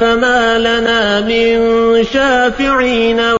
فَمَا لَنَا مِن شَافِعِينَ